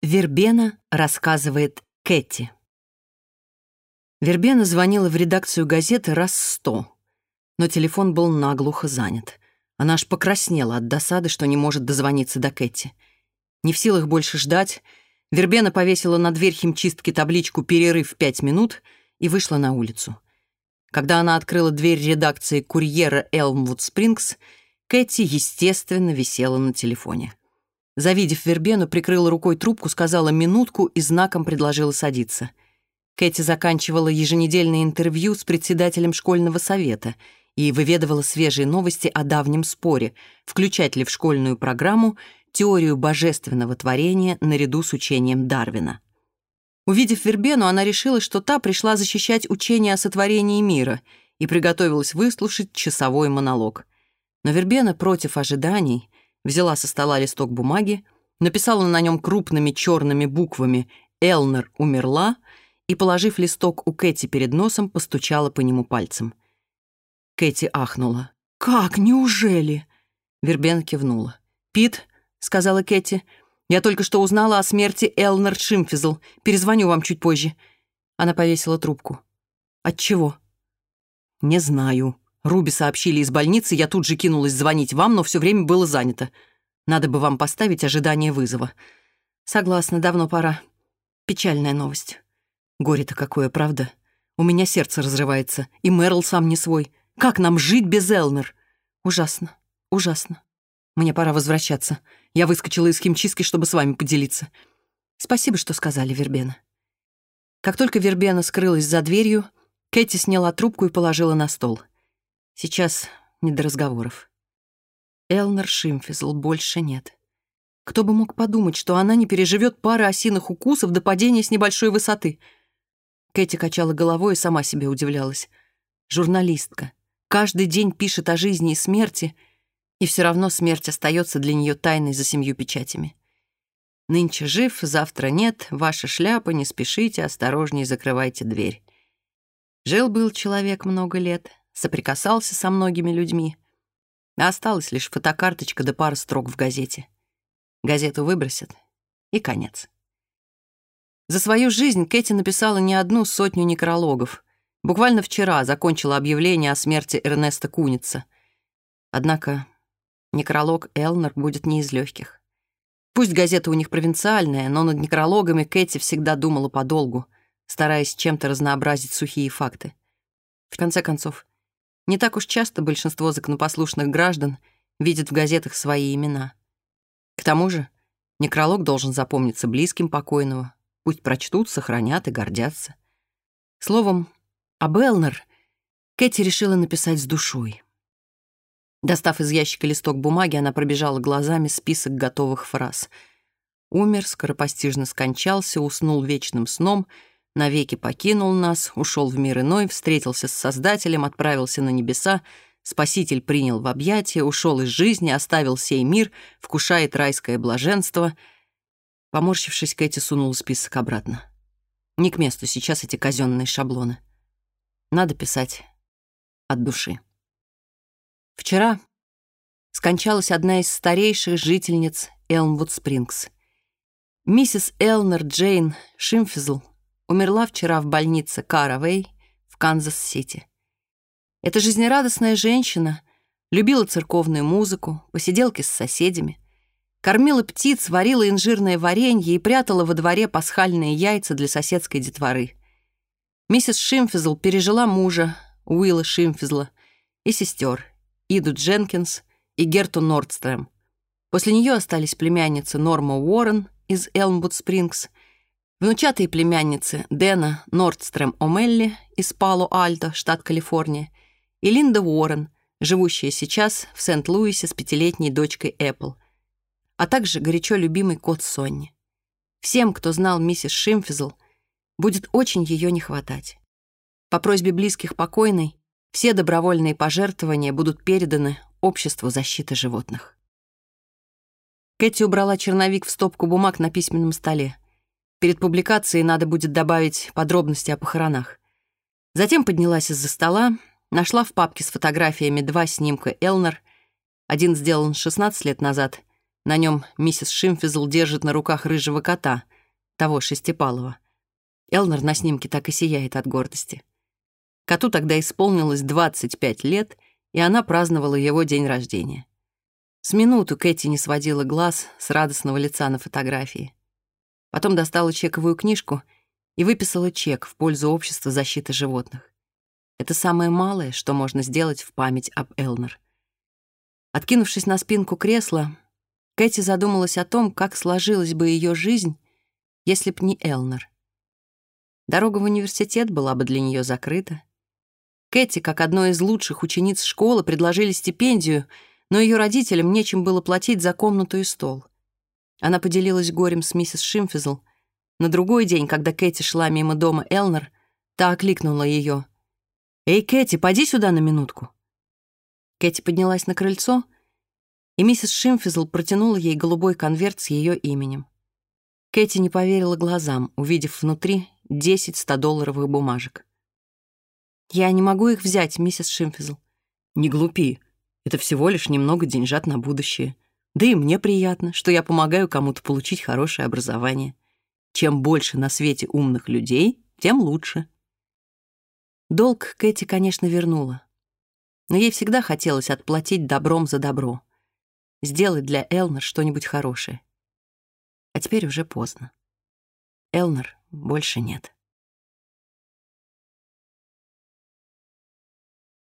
Вербена рассказывает Кэти. Вербена звонила в редакцию газеты раз сто, но телефон был наглухо занят. Она аж покраснела от досады, что не может дозвониться до Кэти. Не в силах больше ждать, Вербена повесила на дверь химчистки табличку «Перерыв пять минут» и вышла на улицу. Когда она открыла дверь редакции курьера «Элмвуд Спрингс», Кэти, естественно, висела на телефоне. Завидев вербену, прикрыла рукой трубку, сказала минутку и знаком предложила садиться. Кэти заканчивала еженедельное интервью с председателем школьного совета и выведывала свежие новости о давнем споре, включать ли в школьную программу теорию божественного творения наряду с учением Дарвина. Увидев Вербену, она решила, что та пришла защищать учение о сотворении мира и приготовилась выслушать часовой монолог. Но Вербена против ожиданий — взяла со стола листок бумаги, написала на нем крупными черными буквами «Элнер умерла» и, положив листок у Кэти перед носом, постучала по нему пальцем. Кэти ахнула. «Как? Неужели?» Вербен кивнула. «Пит», — сказала Кэти, — «я только что узнала о смерти Элнер Шимфизл. Перезвоню вам чуть позже». Она повесила трубку. «От чего?» «Не знаю», Руби сообщили из больницы, я тут же кинулась звонить вам, но все время было занято. Надо бы вам поставить ожидание вызова. Согласна, давно пора. Печальная новость. Горе-то какое, правда? У меня сердце разрывается, и Мэрл сам не свой. Как нам жить без Элнер? Ужасно, ужасно. Мне пора возвращаться. Я выскочила из химчистки, чтобы с вами поделиться. Спасибо, что сказали, Вербена. Как только Вербена скрылась за дверью, Кэти сняла трубку и положила на стол — Сейчас не до разговоров. Элнер Шимфизл больше нет. Кто бы мог подумать, что она не переживет пары осиных укусов до падения с небольшой высоты. Кэти качала головой и сама себе удивлялась. Журналистка. Каждый день пишет о жизни и смерти, и все равно смерть остается для нее тайной за семью печатями. Нынче жив, завтра нет, ваша шляпа, не спешите, осторожней закрывайте дверь. Жил-был человек много лет, соприкасался со многими людьми. А осталась лишь фотокарточка да пара строк в газете. Газету выбросят, и конец. За свою жизнь Кэти написала не одну сотню некрологов. Буквально вчера закончила объявление о смерти Эрнеста Куница. Однако некролог Элнер будет не из легких. Пусть газета у них провинциальная, но над некрологами Кэти всегда думала подолгу, стараясь чем-то разнообразить сухие факты. В конце концов, Не так уж часто большинство законопослушных граждан видит в газетах свои имена. К тому же некролог должен запомниться близким покойного. Пусть прочтут, сохранят и гордятся. Словом, а Белнер Кэти решила написать с душой. Достав из ящика листок бумаги, она пробежала глазами список готовых фраз. «Умер, скоропостижно скончался, уснул вечным сном», навеки покинул нас, ушел в мир иной, встретился с Создателем, отправился на небеса, Спаситель принял в объятия, ушел из жизни, оставил сей мир, вкушает райское блаженство. Поморщившись, Кэти сунул список обратно. Не к месту сейчас эти казенные шаблоны. Надо писать от души. Вчера скончалась одна из старейших жительниц Элмвуд-Спрингс. Миссис Элнер Джейн Шимфизл — умерла вчера в больнице Каравей в Канзас-Сити. Эта жизнерадостная женщина любила церковную музыку, посиделки с соседями, кормила птиц, варила инжирное варенье и прятала во дворе пасхальные яйца для соседской детворы. Миссис Шимфизл пережила мужа, Уилла Шимфизла, и сестер, Иду Дженкинс и Герту Нордстрем. После нее остались племянницы Норма Уоррен из Элмбуд Спрингс Внучатые племянницы Дэна Нордстрем Омелли из Пало-Альто, штат Калифорния, и Линда Уоррен, живущая сейчас в Сент-Луисе с пятилетней дочкой Эппл, а также горячо любимый кот Сонни. Всем, кто знал миссис Шимфизл, будет очень ее не хватать. По просьбе близких покойной все добровольные пожертвования будут переданы Обществу защиты животных. Кэти убрала черновик в стопку бумаг на письменном столе — Перед публикацией надо будет добавить подробности о похоронах. Затем поднялась из-за стола, нашла в папке с фотографиями два снимка Элнер. Один сделан 16 лет назад. На нем миссис Шимфизл держит на руках рыжего кота, того шестипалого. Элнер на снимке так и сияет от гордости. Коту тогда исполнилось 25 лет, и она праздновала его день рождения. С минуту Кэти не сводила глаз с радостного лица на фотографии. Потом достала чековую книжку и выписала чек в пользу общества защиты животных. Это самое малое, что можно сделать в память об Элнер. Откинувшись на спинку кресла, Кэти задумалась о том, как сложилась бы ее жизнь, если б не Элнер. Дорога в университет была бы для нее закрыта. Кэти, как одной из лучших учениц школы, предложили стипендию, но ее родителям нечем было платить за комнату и стол. Она поделилась горем с миссис Шимфизл. На другой день, когда Кэти шла мимо дома Элнер, та окликнула ее. «Эй, Кэти, поди сюда на минутку!» Кэти поднялась на крыльцо, и миссис Шимфизл протянула ей голубой конверт с ее именем. Кэти не поверила глазам, увидев внутри 10 100-долларовых бумажек. «Я не могу их взять, миссис Шимфизл». «Не глупи. Это всего лишь немного деньжат на будущее», да и мне приятно, что я помогаю кому-то получить хорошее образование. Чем больше на свете умных людей, тем лучше. Долг Кэти, конечно, вернула. Но ей всегда хотелось отплатить добром за добро. Сделать для Элнер что-нибудь хорошее. А теперь уже поздно. Элнер больше нет.